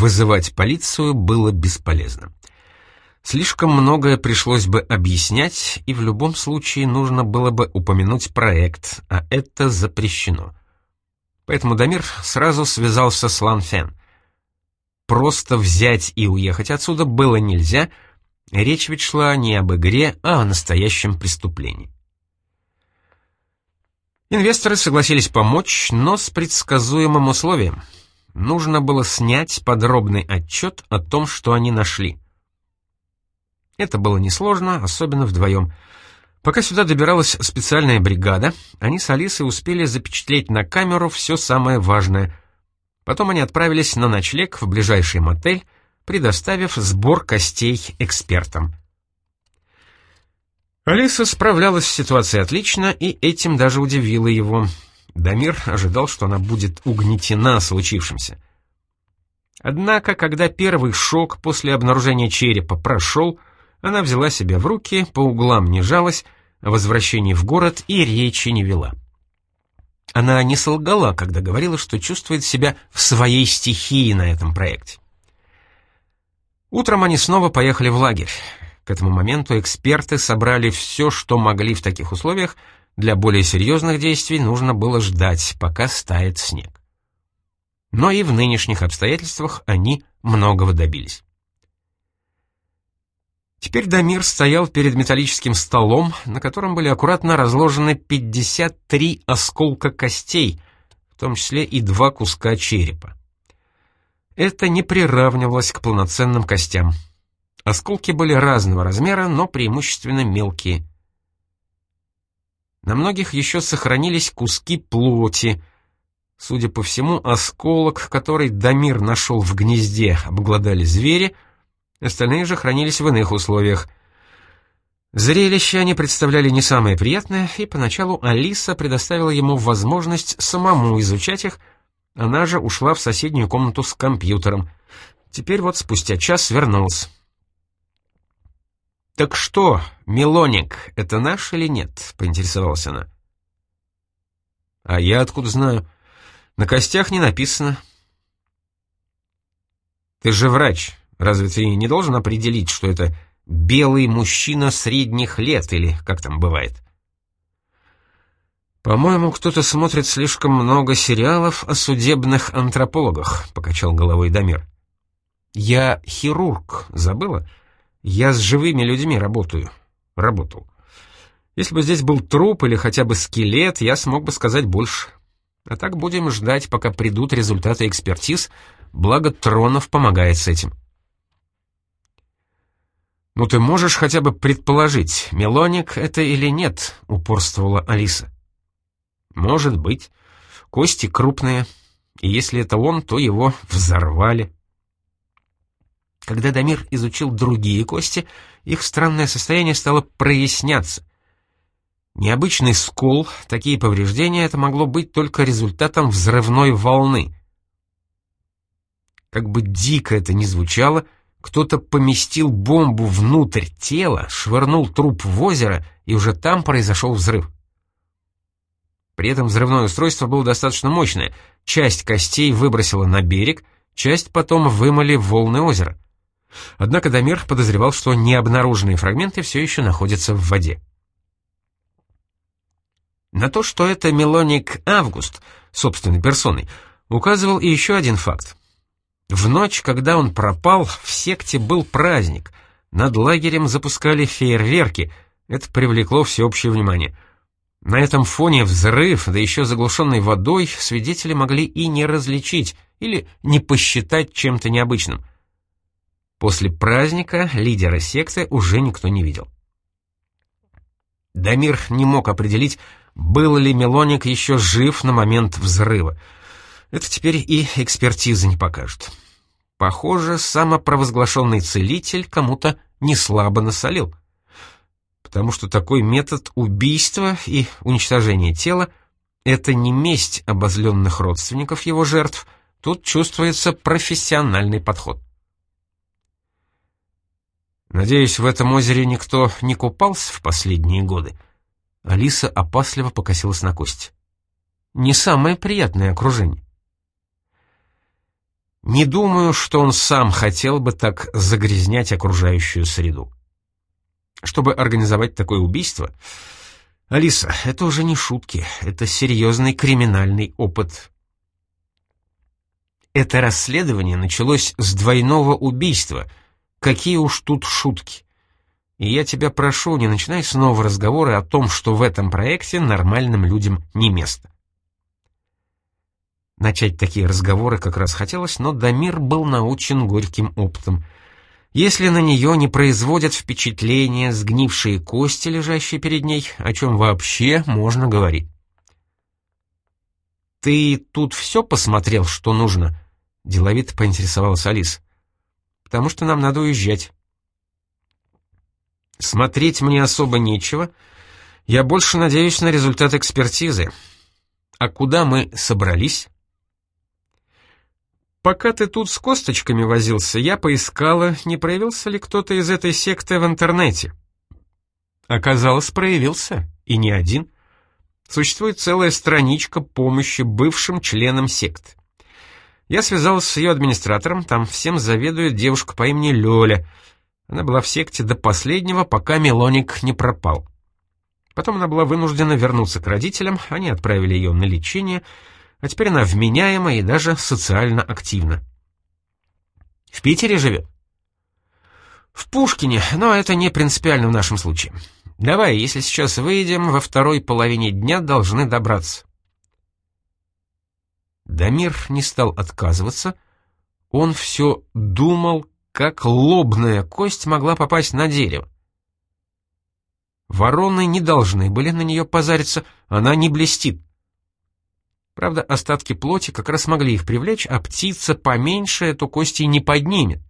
вызывать полицию было бесполезно. Слишком многое пришлось бы объяснять, и в любом случае нужно было бы упомянуть проект, а это запрещено. Поэтому Дамир сразу связался с Лан Фен. Просто взять и уехать отсюда было нельзя, речь ведь шла не об игре, а о настоящем преступлении. Инвесторы согласились помочь, но с предсказуемым условием. Нужно было снять подробный отчет о том, что они нашли. Это было несложно, особенно вдвоем. Пока сюда добиралась специальная бригада, они с Алисой успели запечатлеть на камеру все самое важное. Потом они отправились на ночлег в ближайший мотель, предоставив сбор костей экспертам. Алиса справлялась с ситуацией отлично, и этим даже удивила его. Дамир ожидал, что она будет угнетена случившимся. Однако, когда первый шок после обнаружения черепа прошел, она взяла себя в руки, по углам не жалась, о возвращении в город и речи не вела. Она не солгала, когда говорила, что чувствует себя в своей стихии на этом проекте. Утром они снова поехали в лагерь. К этому моменту эксперты собрали все, что могли в таких условиях, для более серьезных действий нужно было ждать, пока стает снег. Но и в нынешних обстоятельствах они многого добились. Теперь Дамир стоял перед металлическим столом, на котором были аккуратно разложены 53 осколка костей, в том числе и два куска черепа. Это не приравнивалось к полноценным костям. Осколки были разного размера, но преимущественно мелкие. На многих еще сохранились куски плоти. Судя по всему, осколок, который Дамир нашел в гнезде, обглодали звери, остальные же хранились в иных условиях. Зрелище они представляли не самое приятное, и поначалу Алиса предоставила ему возможность самому изучать их, она же ушла в соседнюю комнату с компьютером. Теперь вот спустя час вернулась. «Так что, Мелоник, это наш или нет?» — поинтересовалась она. «А я откуда знаю? На костях не написано». «Ты же врач. Разве ты не должен определить, что это белый мужчина средних лет или как там бывает?» «По-моему, кто-то смотрит слишком много сериалов о судебных антропологах», — покачал головой Дамир. «Я хирург, забыла?» Я с живыми людьми работаю. Работал. Если бы здесь был труп или хотя бы скелет, я смог бы сказать больше. А так будем ждать, пока придут результаты экспертиз, благо Тронов помогает с этим. «Ну ты можешь хотя бы предположить, Мелоник это или нет?» — упорствовала Алиса. «Может быть. Кости крупные, и если это он, то его взорвали». Когда Дамир изучил другие кости, их странное состояние стало проясняться. Необычный скол, такие повреждения, это могло быть только результатом взрывной волны. Как бы дико это ни звучало, кто-то поместил бомбу внутрь тела, швырнул труп в озеро, и уже там произошел взрыв. При этом взрывное устройство было достаточно мощное. Часть костей выбросило на берег, часть потом вымыли волны озера. Однако Дамир подозревал, что необнаруженные фрагменты все еще находятся в воде. На то, что это Мелоник Август, собственной персоной, указывал и еще один факт. В ночь, когда он пропал, в секте был праздник. Над лагерем запускали фейерверки. Это привлекло всеобщее внимание. На этом фоне взрыв, да еще заглушенный водой, свидетели могли и не различить, или не посчитать чем-то необычным. После праздника лидера секты уже никто не видел. Дамир не мог определить, был ли Мелоник еще жив на момент взрыва. Это теперь и экспертиза не покажет. Похоже, самопровозглашенный целитель кому-то не слабо насолил. Потому что такой метод убийства и уничтожения тела — это не месть обозленных родственников его жертв, тут чувствуется профессиональный подход. Надеюсь, в этом озере никто не купался в последние годы. Алиса опасливо покосилась на кость. Не самое приятное окружение. Не думаю, что он сам хотел бы так загрязнять окружающую среду. Чтобы организовать такое убийство... Алиса, это уже не шутки, это серьезный криминальный опыт. Это расследование началось с двойного убийства. Какие уж тут шутки. И я тебя прошу, не начинай снова разговоры о том, что в этом проекте нормальным людям не место. Начать такие разговоры как раз хотелось, но Дамир был научен горьким опытом. Если на нее не производят впечатления сгнившие кости, лежащие перед ней, о чем вообще можно говорить? «Ты тут все посмотрел, что нужно?» — деловито поинтересовалась Алис. «Потому что нам надо уезжать». «Смотреть мне особо нечего. Я больше надеюсь на результат экспертизы. А куда мы собрались?» Пока ты тут с косточками возился, я поискала, не проявился ли кто-то из этой секты в интернете. Оказалось, проявился, и не один. Существует целая страничка помощи бывшим членам секты. Я связалась с ее администратором, там всем заведует девушка по имени Лёля. Она была в секте до последнего, пока Мелоник не пропал. Потом она была вынуждена вернуться к родителям, они отправили ее на лечение — а теперь она вменяема и даже социально активна. В Питере живет? В Пушкине, но это не принципиально в нашем случае. Давай, если сейчас выйдем, во второй половине дня должны добраться. Дамир не стал отказываться. Он все думал, как лобная кость могла попасть на дерево. Вороны не должны были на нее позариться, она не блестит. Правда, остатки плоти как раз могли их привлечь, а птица поменьше эту кости не поднимет.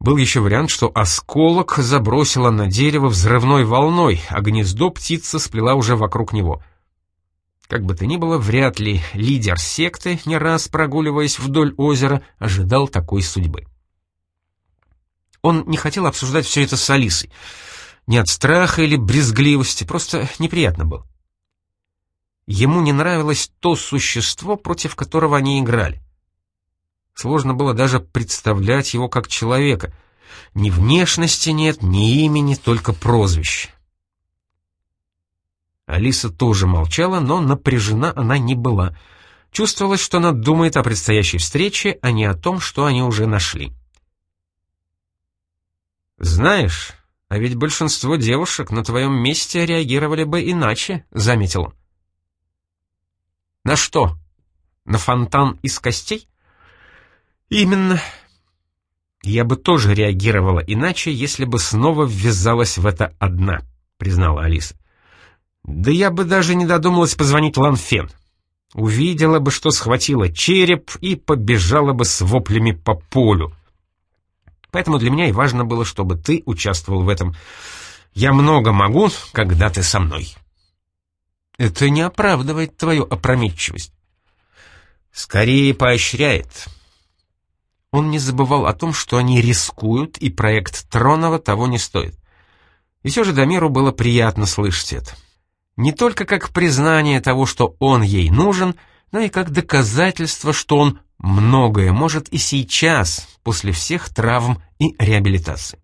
Был еще вариант, что осколок забросило на дерево взрывной волной, а гнездо птица сплела уже вокруг него. Как бы то ни было, вряд ли лидер секты, не раз прогуливаясь вдоль озера, ожидал такой судьбы. Он не хотел обсуждать все это с Алисой. Не от страха или брезгливости, просто неприятно было. Ему не нравилось то существо, против которого они играли. Сложно было даже представлять его как человека. Ни внешности нет, ни имени, только прозвище. Алиса тоже молчала, но напряжена она не была. Чувствовалось, что она думает о предстоящей встрече, а не о том, что они уже нашли. «Знаешь, а ведь большинство девушек на твоем месте реагировали бы иначе», — заметил он. На что? На фонтан из костей? Именно. Я бы тоже реагировала иначе, если бы снова ввязалась в это одна, признала Алиса. Да я бы даже не додумалась позвонить Ланфен. Увидела бы, что схватила череп и побежала бы с воплями по полю. Поэтому для меня и важно было, чтобы ты участвовал в этом. Я много могу, когда ты со мной. Это не оправдывает твою опрометчивость. Скорее поощряет. Он не забывал о том, что они рискуют, и проект Тронова того не стоит. И все же Дамиру было приятно слышать это. Не только как признание того, что он ей нужен, но и как доказательство, что он многое может и сейчас, после всех травм и реабилитации.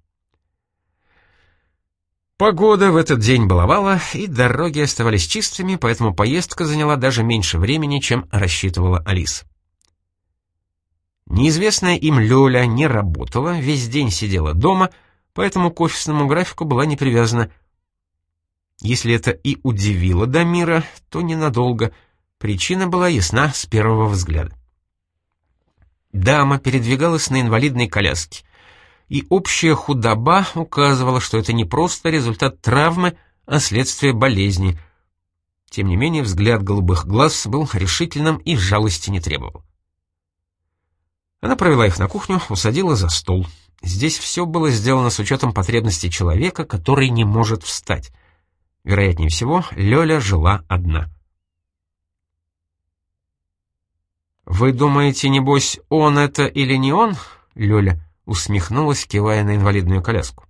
Погода в этот день баловала, и дороги оставались чистыми, поэтому поездка заняла даже меньше времени, чем рассчитывала Алис. Неизвестная им Лёля не работала, весь день сидела дома, поэтому к офисному графику была не привязана. Если это и удивило Дамира, то ненадолго. Причина была ясна с первого взгляда. Дама передвигалась на инвалидной коляске и общая худоба указывала, что это не просто результат травмы, а следствие болезни. Тем не менее, взгляд голубых глаз был решительным и жалости не требовал. Она провела их на кухню, усадила за стол. Здесь все было сделано с учетом потребностей человека, который не может встать. Вероятнее всего, Лёля жила одна. «Вы думаете, небось, он это или не он, Лёля?» усмехнулась, кивая на инвалидную коляску.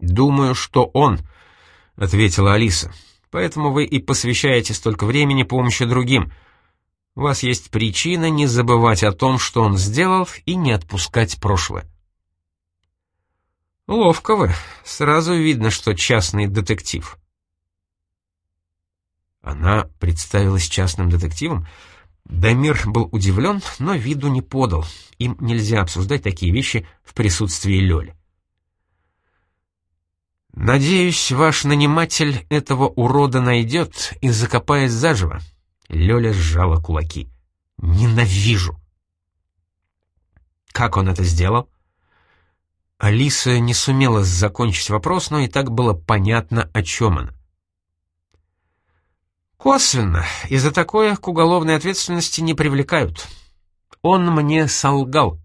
«Думаю, что он», — ответила Алиса. «Поэтому вы и посвящаете столько времени помощи другим. У вас есть причина не забывать о том, что он сделал, и не отпускать прошлое. Ловко вы. Сразу видно, что частный детектив. Она представилась частным детективом. Дамир был удивлен, но виду не подал. Им нельзя обсуждать такие вещи в присутствии Лёли. «Надеюсь, ваш наниматель этого урода найдет и закопает заживо». Лёля сжала кулаки. «Ненавижу!» «Как он это сделал?» Алиса не сумела закончить вопрос, но и так было понятно, о чем она. Косвенно, и за такое к уголовной ответственности не привлекают. Он мне солгал.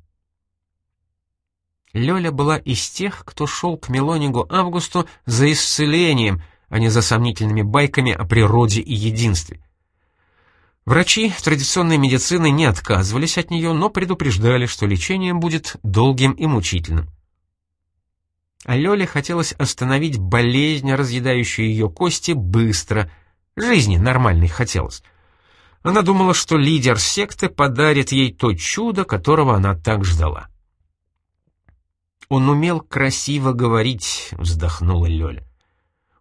Лёля была из тех, кто шел к Мелонигу Августу за исцелением, а не за сомнительными байками о природе и единстве. Врачи традиционной медицины не отказывались от нее, но предупреждали, что лечение будет долгим и мучительным. А Лёле хотелось остановить болезнь, разъедающую ее кости, быстро — Жизни нормальной хотелось. Она думала, что лидер секты подарит ей то чудо, которого она так ждала. «Он умел красиво говорить», — вздохнула Лёля.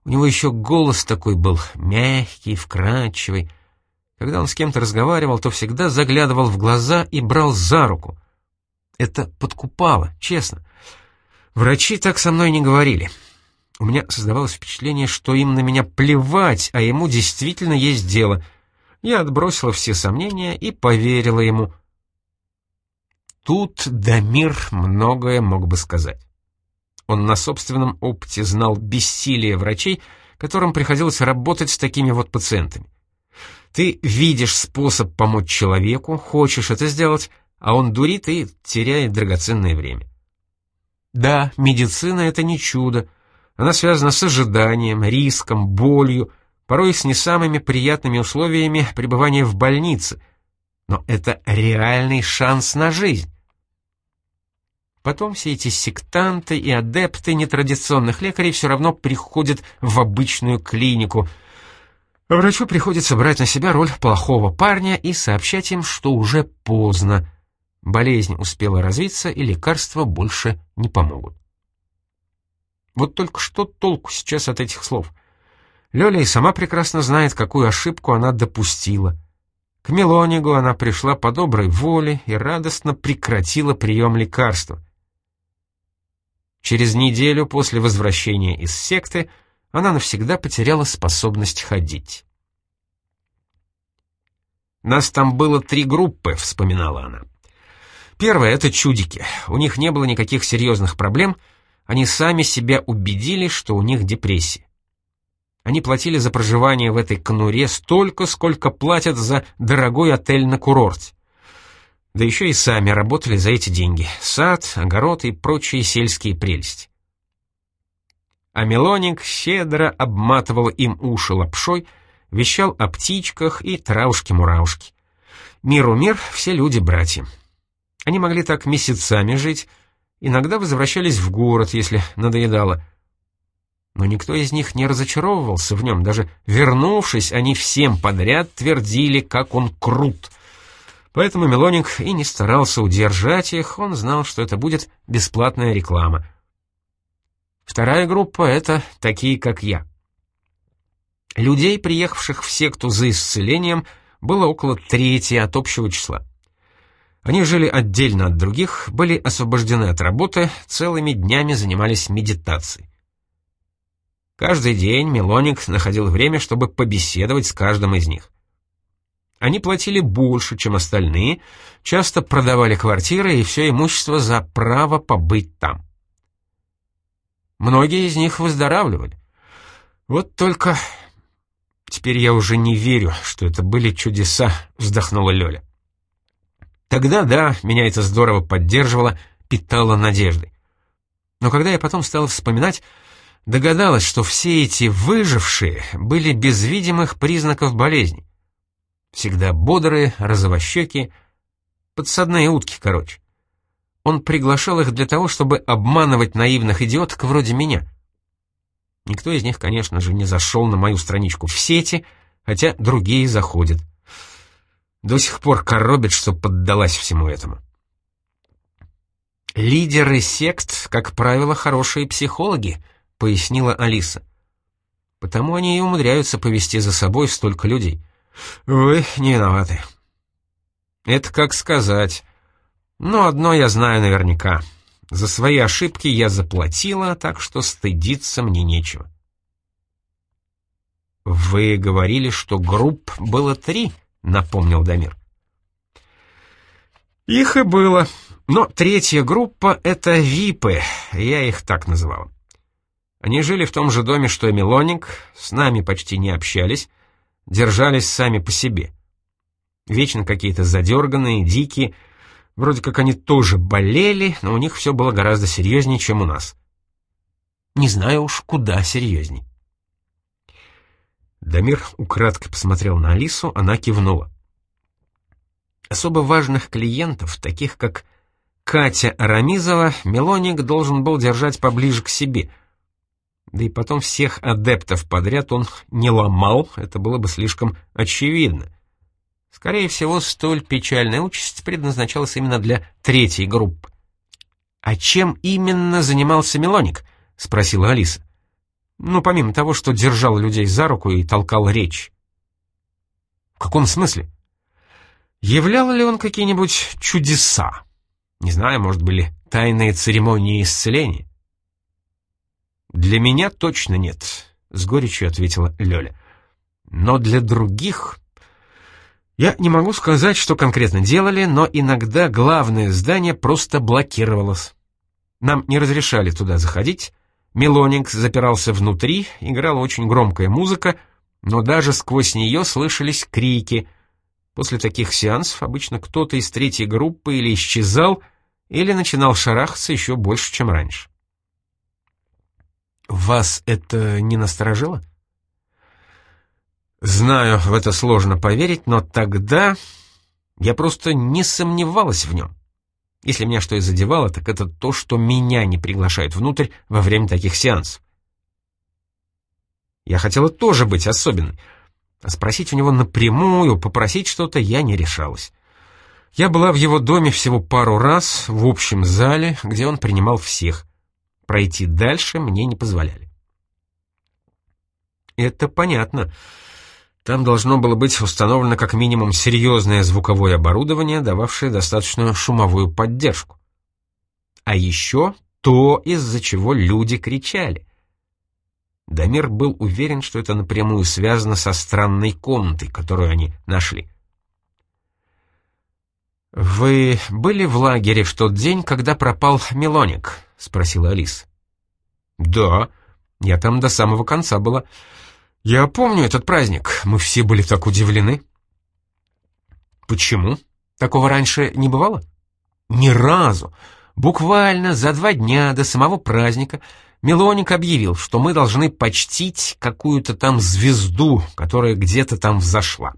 «У него еще голос такой был, мягкий, вкрадчивый. Когда он с кем-то разговаривал, то всегда заглядывал в глаза и брал за руку. Это подкупало, честно. Врачи так со мной не говорили. У меня создавалось впечатление, что им на меня плевать, а ему действительно есть дело. Я отбросила все сомнения и поверила ему. Тут Дамир многое мог бы сказать. Он на собственном опыте знал бессилие врачей, которым приходилось работать с такими вот пациентами. Ты видишь способ помочь человеку, хочешь это сделать, а он дурит и теряет драгоценное время. Да, медицина — это не чудо, она связана с ожиданием, риском, болью, порой с не самыми приятными условиями пребывания в больнице. Но это реальный шанс на жизнь. Потом все эти сектанты и адепты нетрадиционных лекарей все равно приходят в обычную клинику. А врачу приходится брать на себя роль плохого парня и сообщать им, что уже поздно. Болезнь успела развиться, и лекарства больше не помогут. Вот только что толку сейчас от этих слов? Лёля и сама прекрасно знает, какую ошибку она допустила. К Мелонигу она пришла по доброй воле и радостно прекратила прием лекарства. Через неделю после возвращения из секты она навсегда потеряла способность ходить. «Нас там было три группы», — вспоминала она. «Первая — это чудики. У них не было никаких серьезных проблем — они сами себя убедили, что у них депрессия. Они платили за проживание в этой конуре столько, сколько платят за дорогой отель на курорте. Да еще и сами работали за эти деньги. Сад, огород и прочие сельские прелести. А Мелоник щедро обматывал им уши лапшой, вещал о птичках и травушке-муравушке. Миру мир, все люди братья. Они могли так месяцами жить, Иногда возвращались в город, если надоедало. Но никто из них не разочаровывался в нем. Даже вернувшись, они всем подряд твердили, как он крут. Поэтому Мелоник и не старался удержать их, он знал, что это будет бесплатная реклама. Вторая группа — это такие, как я. Людей, приехавших в секту за исцелением, было около трети от общего числа. Они жили отдельно от других, были освобождены от работы, целыми днями занимались медитацией. Каждый день Мелоник находил время, чтобы побеседовать с каждым из них. Они платили больше, чем остальные, часто продавали квартиры и все имущество за право побыть там. Многие из них выздоравливали. Вот только... Теперь я уже не верю, что это были чудеса, вздохнула Лёля. Тогда, да, меня это здорово поддерживало, питало надеждой. Но когда я потом стал вспоминать, догадалась, что все эти выжившие были без видимых признаков болезни. Всегда бодрые, розовощеки, подсадные утки, короче. Он приглашал их для того, чтобы обманывать наивных идиоток вроде меня. Никто из них, конечно же, не зашел на мою страничку в сети, хотя другие заходят. До сих пор коробит, что поддалась всему этому. «Лидеры сект, как правило, хорошие психологи», — пояснила Алиса. «Потому они и умудряются повести за собой столько людей. Вы не виноваты». «Это как сказать. Но одно я знаю наверняка. За свои ошибки я заплатила, так что стыдиться мне нечего». «Вы говорили, что групп было три», — напомнил Дамир. «Их и было. Но третья группа — это випы, я их так называл. Они жили в том же доме, что и Мелоник, с нами почти не общались, держались сами по себе. Вечно какие-то задерганные, дикие, вроде как они тоже болели, но у них все было гораздо серьезнее, чем у нас. Не знаю уж, куда серьезней. Дамир украдкой посмотрел на Алису, она кивнула. Особо важных клиентов, таких как Катя Арамизова, Мелоник должен был держать поближе к себе. Да и потом всех адептов подряд он не ломал, это было бы слишком очевидно. Скорее всего, столь печальная участь предназначалась именно для третьей группы. «А чем именно занимался Мелоник?» — спросила Алиса. «Ну, помимо того, что держал людей за руку и толкал речь». «В каком смысле?» «Являл ли он какие-нибудь чудеса?» Не знаю, может, были тайные церемонии исцеления? «Для меня точно нет», — с горечью ответила Лёля. «Но для других...» Я не могу сказать, что конкретно делали, но иногда главное здание просто блокировалось. Нам не разрешали туда заходить, Мелоник запирался внутри, играла очень громкая музыка, но даже сквозь нее слышались крики. После таких сеансов обычно кто-то из третьей группы или исчезал, или начинал шарахаться еще больше, чем раньше. «Вас это не насторожило?» «Знаю, в это сложно поверить, но тогда я просто не сомневалась в нем. Если меня что и задевало, так это то, что меня не приглашают внутрь во время таких сеансов. Я хотела тоже быть особенной, а спросить у него напрямую, попросить что-то я не решалась. Я была в его доме всего пару раз, в общем зале, где он принимал всех. Пройти дальше мне не позволяли. Это понятно. Там должно было быть установлено как минимум серьезное звуковое оборудование, дававшее достаточную шумовую поддержку. А еще то, из-за чего люди кричали. Дамир был уверен, что это напрямую связано со странной комнатой, которую они нашли. «Вы были в лагере в тот день, когда пропал Мелоник?» — спросила Алис. «Да, я там до самого конца была. Я помню этот праздник, мы все были так удивлены». «Почему? Такого раньше не бывало?» «Ни разу. Буквально за два дня до самого праздника Мелоник объявил, что мы должны почтить какую-то там звезду, которая где-то там взошла.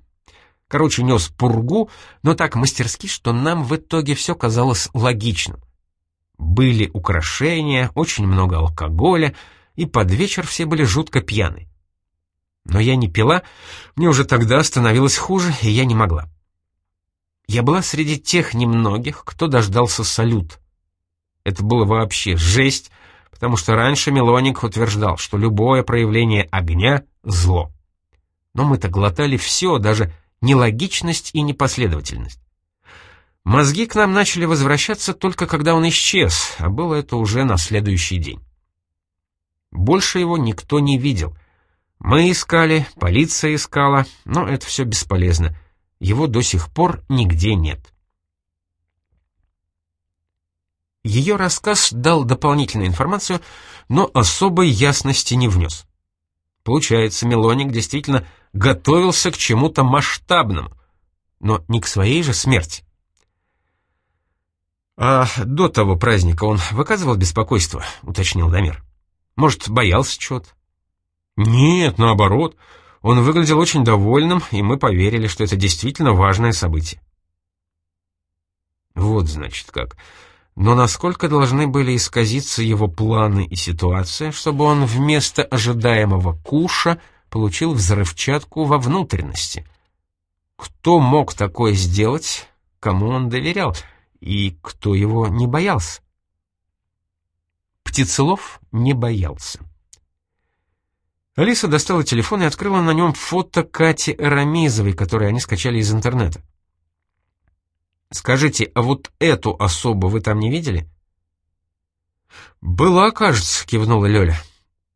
Короче, нес пургу, но так мастерски, что нам в итоге все казалось логичным. Были украшения, очень много алкоголя, и под вечер все были жутко пьяны. Но я не пила, мне уже тогда становилось хуже, и я не могла. Я была среди тех немногих, кто дождался салют. Это было вообще жесть, потому что раньше Мелоник утверждал, что любое проявление огня — зло. Но мы-то глотали все, даже нелогичность и непоследовательность. Мозги к нам начали возвращаться только когда он исчез, а было это уже на следующий день. Больше его никто не видел. Мы искали, полиция искала, но это все бесполезно. Его до сих пор нигде нет. Ее рассказ дал дополнительную информацию, но особой ясности не внес. Получается, Мелоник действительно готовился к чему-то масштабному, но не к своей же смерти. «А до того праздника он выказывал беспокойство?» — уточнил Дамир. «Может, боялся чего-то?» «Нет, наоборот. Он выглядел очень довольным, и мы поверили, что это действительно важное событие». «Вот, значит, как. Но насколько должны были исказиться его планы и ситуация, чтобы он вместо ожидаемого куша получил взрывчатку во внутренности. Кто мог такое сделать, кому он доверял, и кто его не боялся? Птицелов не боялся. Алиса достала телефон и открыла на нем фото Кати Рамизовой, которое они скачали из интернета. «Скажите, а вот эту особу вы там не видели?» «Была, кажется», — кивнула Лёля.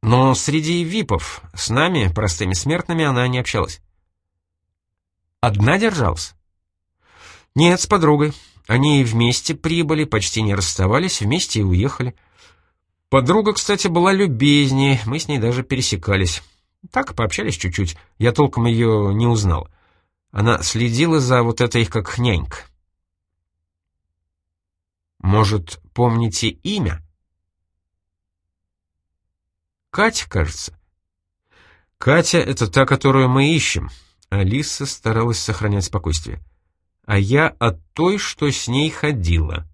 «Но среди випов с нами, простыми смертными, она не общалась». «Одна держалась?» «Нет, с подругой. Они вместе прибыли, почти не расставались, вместе и уехали». Подруга, кстати, была любезнее, мы с ней даже пересекались. Так, пообщались чуть-чуть, я толком ее не узнал. Она следила за вот этой как нянька. Может, помните имя? Катя, кажется. Катя — это та, которую мы ищем. Алиса старалась сохранять спокойствие. А я от той, что с ней ходила.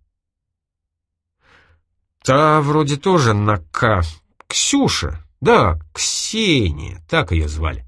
Та вроде тоже на «К». Ксюша. Да, Ксения, так ее звали.